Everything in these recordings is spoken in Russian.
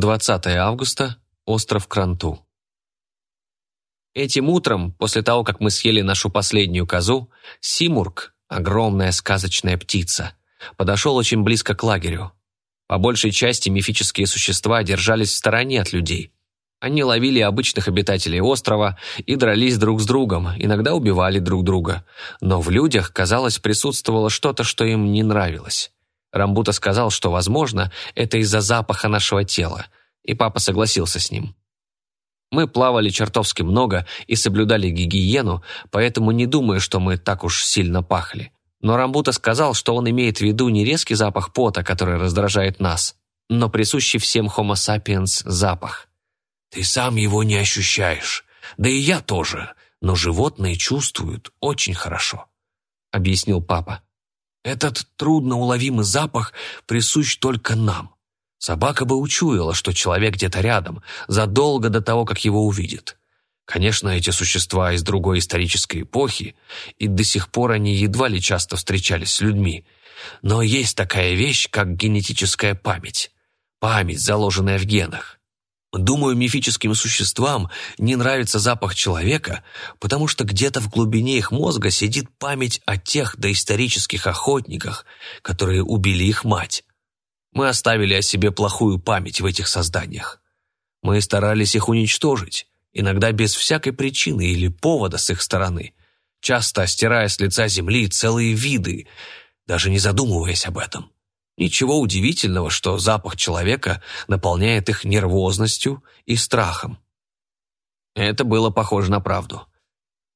20 августа, остров Кранту. Этим утром, после того, как мы съели нашу последнюю козу, Симург, огромная сказочная птица, подошел очень близко к лагерю. По большей части мифические существа держались в стороне от людей. Они ловили обычных обитателей острова и дрались друг с другом, иногда убивали друг друга. Но в людях, казалось, присутствовало что-то, что им не нравилось. Рамбута сказал, что, возможно, это из-за запаха нашего тела, и папа согласился с ним. Мы плавали чертовски много и соблюдали гигиену, поэтому не думаю, что мы так уж сильно пахли. Но Рамбута сказал, что он имеет в виду не резкий запах пота, который раздражает нас, но присущий всем Homo sapiens запах. «Ты сам его не ощущаешь, да и я тоже, но животные чувствуют очень хорошо», — объяснил папа. «Этот трудноуловимый запах присущ только нам. Собака бы учуяла, что человек где-то рядом, задолго до того, как его увидит. Конечно, эти существа из другой исторической эпохи, и до сих пор они едва ли часто встречались с людьми. Но есть такая вещь, как генетическая память. Память, заложенная в генах. Думаю, мифическим существам не нравится запах человека, потому что где-то в глубине их мозга сидит память о тех доисторических охотниках, которые убили их мать. Мы оставили о себе плохую память в этих созданиях. Мы старались их уничтожить, иногда без всякой причины или повода с их стороны, часто стирая с лица земли целые виды, даже не задумываясь об этом. Ничего удивительного, что запах человека наполняет их нервозностью и страхом. Это было похоже на правду.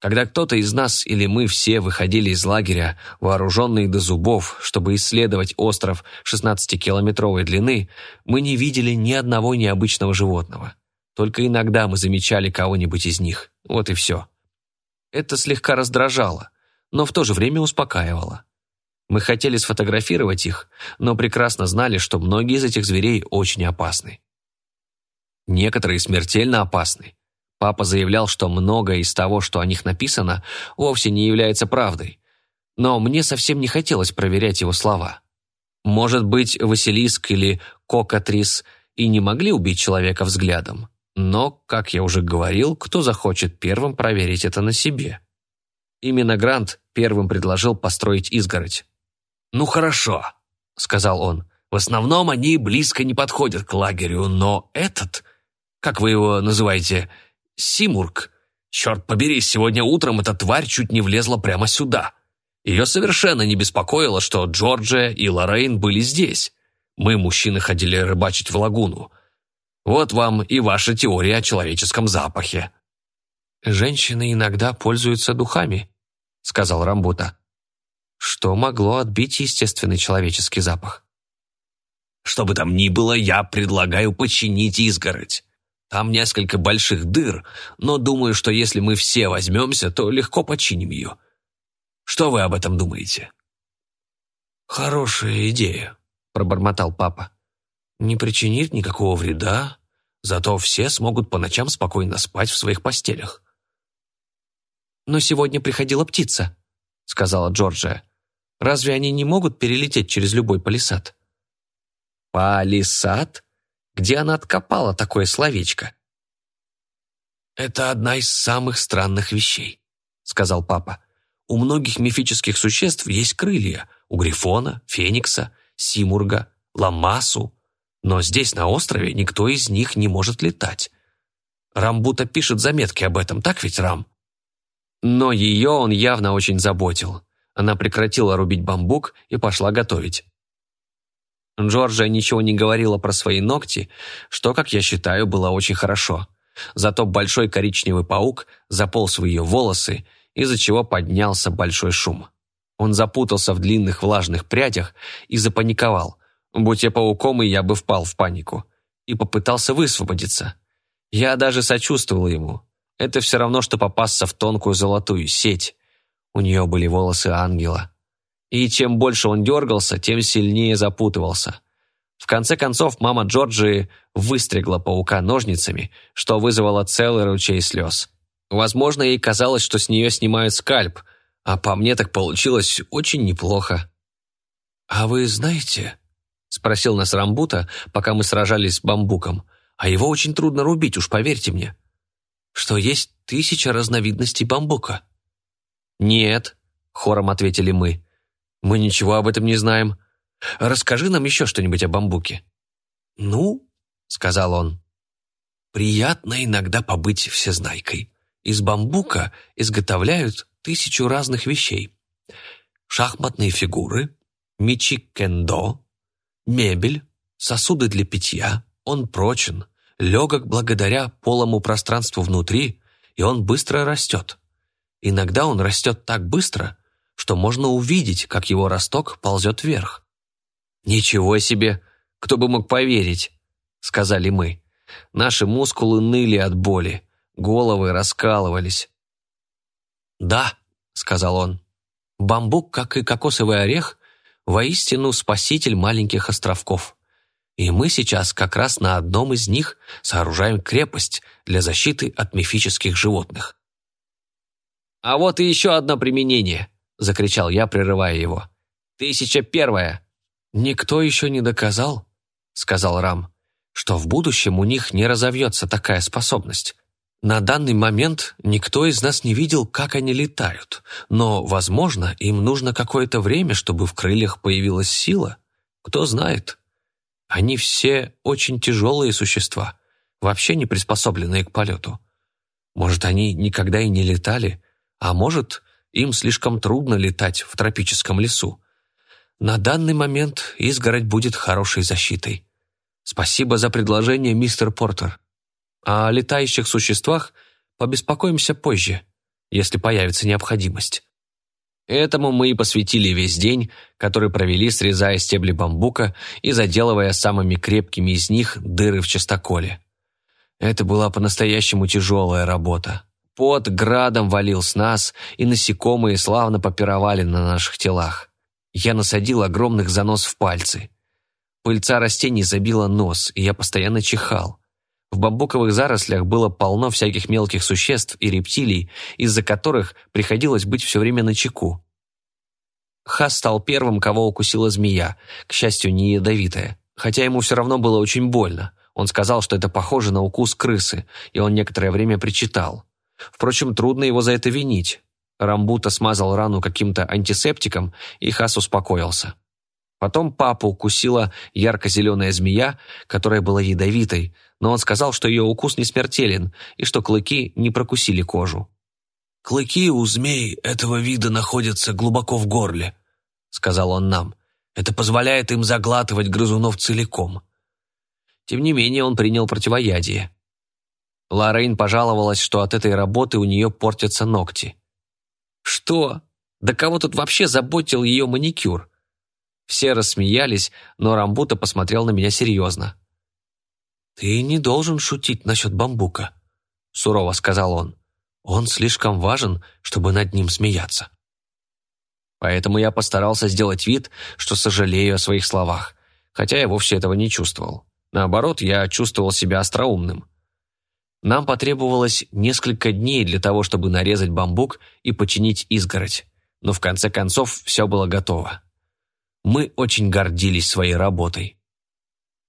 Когда кто-то из нас или мы все выходили из лагеря, вооруженные до зубов, чтобы исследовать остров 16-километровой длины, мы не видели ни одного необычного животного. Только иногда мы замечали кого-нибудь из них. Вот и все. Это слегка раздражало, но в то же время успокаивало. Мы хотели сфотографировать их, но прекрасно знали, что многие из этих зверей очень опасны. Некоторые смертельно опасны. Папа заявлял, что многое из того, что о них написано, вовсе не является правдой. Но мне совсем не хотелось проверять его слова. Может быть, Василиск или Кокатрис и не могли убить человека взглядом, но, как я уже говорил, кто захочет первым проверить это на себе? Именно Грант первым предложил построить изгородь. «Ну хорошо», — сказал он. «В основном они близко не подходят к лагерю, но этот, как вы его называете, Симург, черт побери, сегодня утром эта тварь чуть не влезла прямо сюда. Ее совершенно не беспокоило, что Джорджия и Лоррейн были здесь. Мы, мужчины, ходили рыбачить в лагуну. Вот вам и ваша теория о человеческом запахе». «Женщины иногда пользуются духами», — сказал Рамбута. «Что могло отбить естественный человеческий запах?» «Что бы там ни было, я предлагаю починить изгородь. Там несколько больших дыр, но думаю, что если мы все возьмемся, то легко починим ее. Что вы об этом думаете?» «Хорошая идея», — пробормотал папа не причинит никакого вреда, зато все смогут по ночам спокойно спать в своих постелях. «Но сегодня приходила птица», — сказала Джорджия. «Разве они не могут перелететь через любой палисад?» «Палисад? Где она откопала такое словечко?» «Это одна из самых странных вещей», — сказал папа. «У многих мифических существ есть крылья. У Грифона, Феникса, Симурга, Ламасу, но здесь, на острове, никто из них не может летать. Рамбута пишет заметки об этом, так ведь, Рам? Но ее он явно очень заботил. Она прекратила рубить бамбук и пошла готовить. Джорджия ничего не говорила про свои ногти, что, как я считаю, было очень хорошо. Зато большой коричневый паук заполз в ее волосы, из-за чего поднялся большой шум. Он запутался в длинных влажных прядях и запаниковал, Будь я пауком, и я бы впал в панику. И попытался высвободиться. Я даже сочувствовал ему. Это все равно, что попасться в тонкую золотую сеть. У нее были волосы ангела. И чем больше он дергался, тем сильнее запутывался. В конце концов, мама Джорджии выстригла паука ножницами, что вызвало целый ручей слез. Возможно, ей казалось, что с нее снимают скальп, а по мне так получилось очень неплохо. «А вы знаете, спросил нас Рамбута, пока мы сражались с бамбуком. а его очень трудно рубить, уж поверьте мне, что есть тысяча разновидностей бамбука». «Нет», — хором ответили мы, — «мы ничего об этом не знаем. Расскажи нам еще что-нибудь о бамбуке». «Ну», — сказал он, — «приятно иногда побыть всезнайкой. Из бамбука изготовляют тысячу разных вещей. Шахматные фигуры, мечи кендо, мебель, сосуды для питья. Он прочен, легок благодаря полому пространству внутри, и он быстро растет. Иногда он растет так быстро, что можно увидеть, как его росток ползет вверх. «Ничего себе! Кто бы мог поверить?» — сказали мы. Наши мускулы ныли от боли, головы раскалывались. «Да», — сказал он, — «бамбук, как и кокосовый орех, воистину спаситель маленьких островков. И мы сейчас как раз на одном из них сооружаем крепость для защиты от мифических животных». «А вот и еще одно применение», — закричал я, прерывая его. «Тысяча первая». «Никто еще не доказал», — сказал Рам, «что в будущем у них не разовьется такая способность. На данный момент никто из нас не видел, как они летают, но, возможно, им нужно какое-то время, чтобы в крыльях появилась сила. Кто знает. Они все очень тяжелые существа, вообще не приспособленные к полету. Может, они никогда и не летали, а может, им слишком трудно летать в тропическом лесу. На данный момент изгородь будет хорошей защитой. Спасибо за предложение, мистер Портер. О летающих существах побеспокоимся позже, если появится необходимость. Этому мы и посвятили весь день, который провели, срезая стебли бамбука и заделывая самыми крепкими из них дыры в частоколе. Это была по-настоящему тяжелая работа. Пот градом валил с нас, и насекомые славно попировали на наших телах. Я насадил огромных занос в пальцы. Пыльца растений забила нос, и я постоянно чихал. В бамбуковых зарослях было полно всяких мелких существ и рептилий, из-за которых приходилось быть все время на чеку. Хас стал первым, кого укусила змея, к счастью, не ядовитая. Хотя ему все равно было очень больно. Он сказал, что это похоже на укус крысы, и он некоторое время причитал. Впрочем, трудно его за это винить. Рамбута смазал рану каким-то антисептиком, и Хас успокоился. Потом папу укусила ярко-зеленая змея, которая была ядовитой, но он сказал, что ее укус не смертелен и что клыки не прокусили кожу. «Клыки у змей этого вида находятся глубоко в горле», — сказал он нам. «Это позволяет им заглатывать грызунов целиком». Тем не менее, он принял противоядие. Лоррейн пожаловалась, что от этой работы у нее портятся ногти. «Что? Да кого тут вообще заботил ее маникюр?» Все рассмеялись, но Рамбута посмотрел на меня серьезно. «Ты не должен шутить насчет бамбука», — сурово сказал он. «Он слишком важен, чтобы над ним смеяться». Поэтому я постарался сделать вид, что сожалею о своих словах, хотя я вовсе этого не чувствовал. Наоборот, я чувствовал себя остроумным. Нам потребовалось несколько дней для того, чтобы нарезать бамбук и починить изгородь, но в конце концов все было готово. Мы очень гордились своей работой.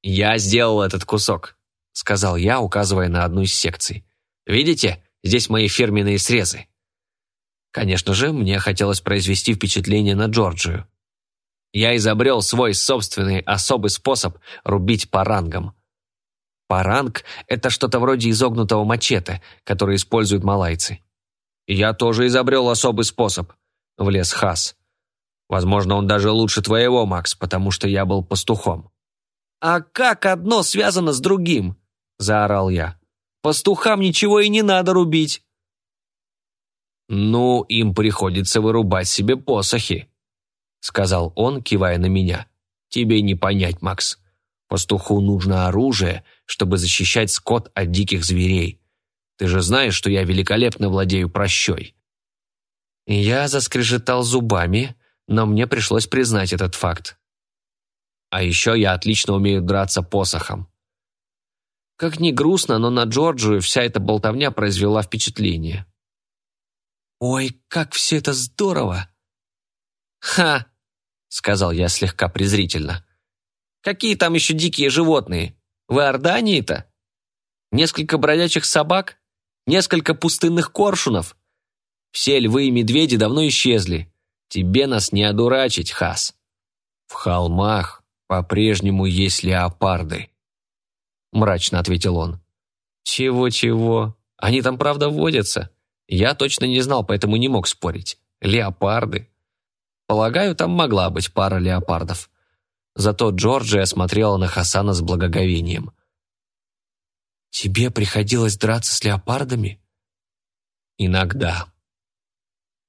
«Я сделал этот кусок», — сказал я, указывая на одну из секций. «Видите, здесь мои фирменные срезы». Конечно же, мне хотелось произвести впечатление на Джорджию. Я изобрел свой собственный особый способ рубить по рангам. Паранг — это что-то вроде изогнутого мачете, который используют малайцы. «Я тоже изобрел особый способ», — влез Хас. Возможно, он даже лучше твоего, Макс, потому что я был пастухом». «А как одно связано с другим?» – заорал я. «Пастухам ничего и не надо рубить». «Ну, им приходится вырубать себе посохи», – сказал он, кивая на меня. «Тебе не понять, Макс. Пастуху нужно оружие, чтобы защищать скот от диких зверей. Ты же знаешь, что я великолепно владею прощой». Я заскрежетал зубами, но мне пришлось признать этот факт. А еще я отлично умею драться посохом. Как ни грустно, но на Джорджию вся эта болтовня произвела впечатление. «Ой, как все это здорово!» «Ха!» — сказал я слегка презрительно. «Какие там еще дикие животные? В Иордании-то? Несколько бродячих собак? Несколько пустынных коршунов? Все львы и медведи давно исчезли. Тебе нас не одурачить, Хас. В холмах по-прежнему есть леопарды, мрачно ответил он. Чего-чего? Они там правда водятся? Я точно не знал, поэтому не мог спорить. Леопарды. Полагаю, там могла быть пара леопардов. Зато Джорджия смотрела на Хасана с благоговением. «Тебе приходилось драться с леопардами?» «Иногда».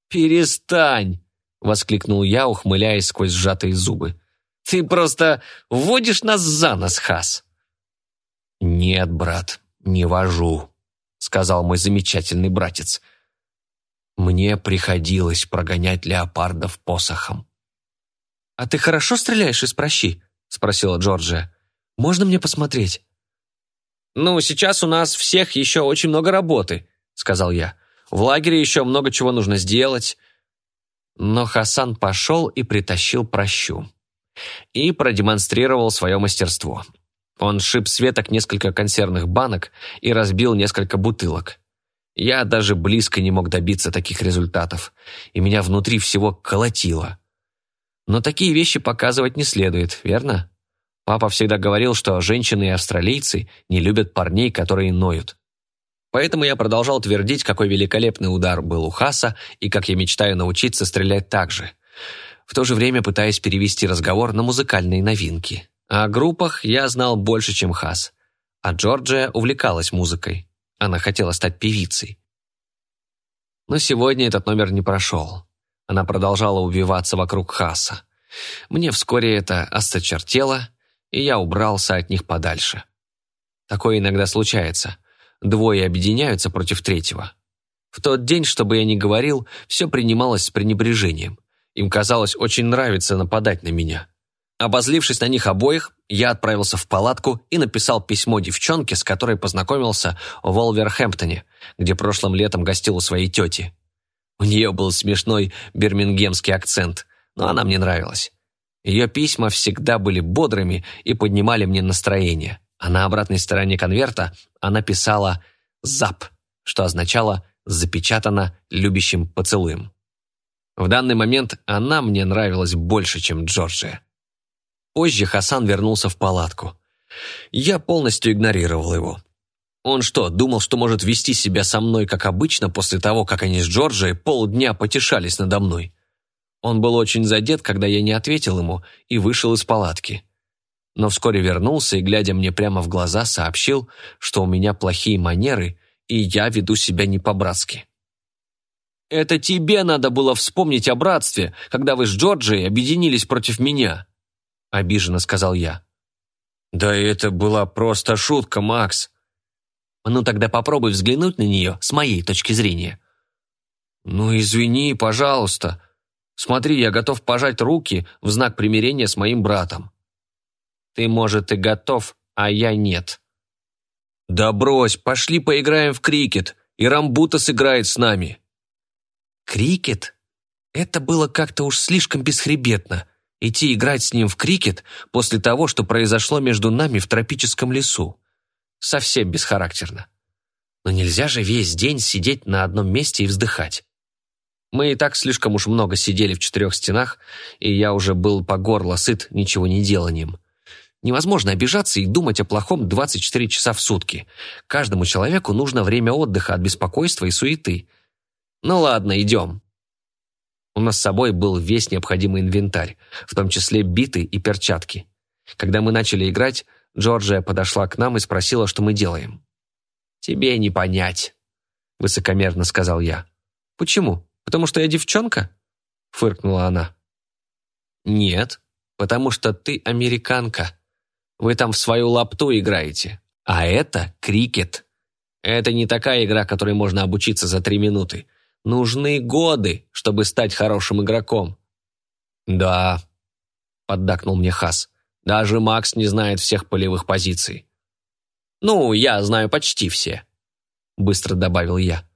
«Перестань!» — воскликнул я, ухмыляясь сквозь сжатые зубы. «Ты просто вводишь нас за нос, Хас!» «Нет, брат, не вожу», — сказал мой замечательный братец. «Мне приходилось прогонять леопардов посохом». «А ты хорошо стреляешь из прощи?» — спросила Джорджия. «Можно мне посмотреть?» «Ну, сейчас у нас всех еще очень много работы», — сказал я. «В лагере еще много чего нужно сделать». Но Хасан пошел и притащил прощу. И продемонстрировал свое мастерство. Он шиб с веток несколько консервных банок и разбил несколько бутылок. Я даже близко не мог добиться таких результатов, и меня внутри всего колотило. Но такие вещи показывать не следует, верно? Папа всегда говорил, что женщины и австралийцы не любят парней, которые ноют. Поэтому я продолжал твердить, какой великолепный удар был у Хаса и как я мечтаю научиться стрелять так же. В то же время пытаясь перевести разговор на музыкальные новинки. О группах я знал больше, чем Хас. А Джорджия увлекалась музыкой. Она хотела стать певицей. Но сегодня этот номер не прошел. Она продолжала убиваться вокруг Хаса. Мне вскоре это осточертело, и я убрался от них подальше. Такое иногда случается. Двое объединяются против третьего. В тот день, что бы я ни говорил, все принималось с пренебрежением. Им казалось очень нравится нападать на меня. Обозлившись на них обоих, я отправился в палатку и написал письмо девчонке, с которой познакомился в Волверхэмптоне, где прошлым летом гостил у своей тети. У нее был смешной бирмингемский акцент, но она мне нравилась. Ее письма всегда были бодрыми и поднимали мне настроение, а на обратной стороне конверта она писала «ЗАП», что означало «запечатано любящим поцелуем». В данный момент она мне нравилась больше, чем Джорджия. Позже Хасан вернулся в палатку. Я полностью игнорировал его. Он что, думал, что может вести себя со мной, как обычно, после того, как они с Джорджией полдня потешались надо мной? Он был очень задет, когда я не ответил ему, и вышел из палатки. Но вскоре вернулся и, глядя мне прямо в глаза, сообщил, что у меня плохие манеры, и я веду себя не по-братски. «Это тебе надо было вспомнить о братстве, когда вы с Джорджией объединились против меня», — обиженно сказал я. «Да это была просто шутка, Макс». «Ну тогда попробуй взглянуть на нее с моей точки зрения». «Ну извини, пожалуйста», Смотри, я готов пожать руки в знак примирения с моим братом. Ты, может, и готов, а я нет. Да брось, пошли поиграем в крикет, и Рамбута сыграет с нами. Крикет? Это было как-то уж слишком бесхребетно. Идти играть с ним в крикет после того, что произошло между нами в тропическом лесу. Совсем бесхарактерно. Но нельзя же весь день сидеть на одном месте и вздыхать. Мы и так слишком уж много сидели в четырех стенах, и я уже был по горло сыт ничего не деланием. Невозможно обижаться и думать о плохом 24 часа в сутки. Каждому человеку нужно время отдыха от беспокойства и суеты. Ну ладно, идем. У нас с собой был весь необходимый инвентарь, в том числе биты и перчатки. Когда мы начали играть, Джорджия подошла к нам и спросила, что мы делаем. «Тебе не понять», — высокомерно сказал я. «Почему?» Потому что я девчонка?» — фыркнула она. «Нет, потому что ты американка. Вы там в свою лапту играете. А это крикет. Это не такая игра, которой можно обучиться за три минуты. Нужны годы, чтобы стать хорошим игроком». «Да», — поддакнул мне Хас. «Даже Макс не знает всех полевых позиций». «Ну, я знаю почти все», — быстро добавил я.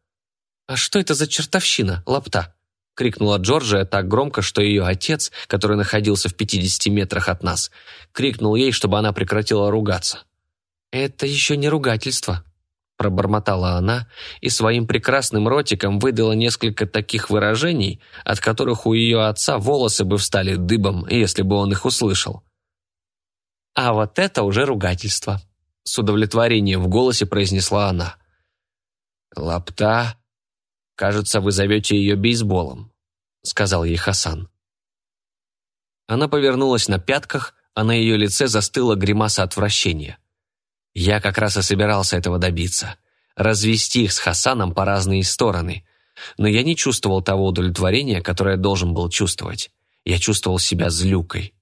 «А что это за чертовщина, лапта?» — крикнула Джорджия так громко, что ее отец, который находился в 50 метрах от нас, крикнул ей, чтобы она прекратила ругаться. «Это еще не ругательство», пробормотала она и своим прекрасным ротиком выдала несколько таких выражений, от которых у ее отца волосы бы встали дыбом, если бы он их услышал. «А вот это уже ругательство», — с удовлетворением в голосе произнесла она. «Лапта, кажется, вы зовете ее бейсболом», — сказал ей Хасан. Она повернулась на пятках, а на ее лице застыла гримаса отвращения. Я как раз и собирался этого добиться. Развести их с Хасаном по разные стороны. Но я не чувствовал того удовлетворения, которое должен был чувствовать. Я чувствовал себя злюкой.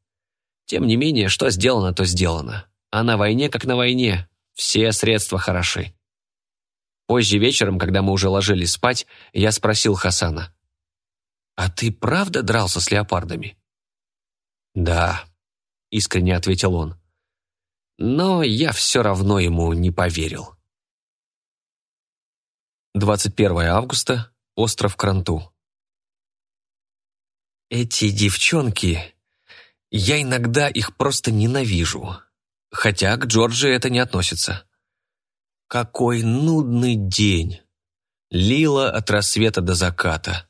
Тем не менее, что сделано, то сделано. А на войне, как на войне, все средства хороши. Позже вечером, когда мы уже ложились спать, я спросил Хасана. «А ты правда дрался с леопардами?» «Да», — искренне ответил он. Но я все равно ему не поверил. 21 августа. Остров Кранту. Эти девчонки... Я иногда их просто ненавижу. Хотя к Джорджи это не относится. Какой нудный день. Лила от рассвета до заката.